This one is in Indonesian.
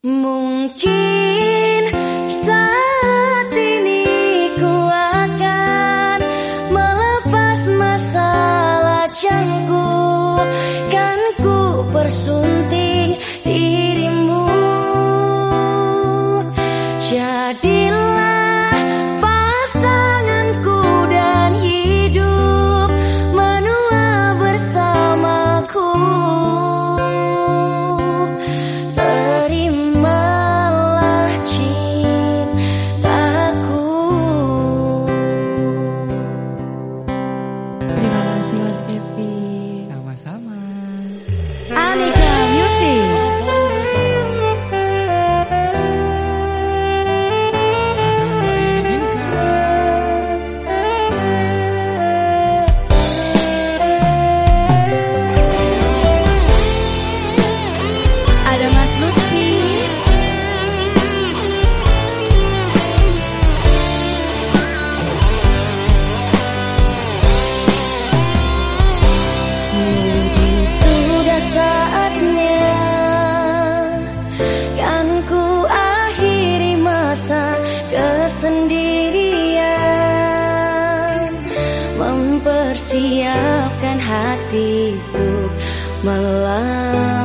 Mungkin saat ini ku akan melepas masalah cangku, Kan ku bersumpah siapkan hatiku melangkah.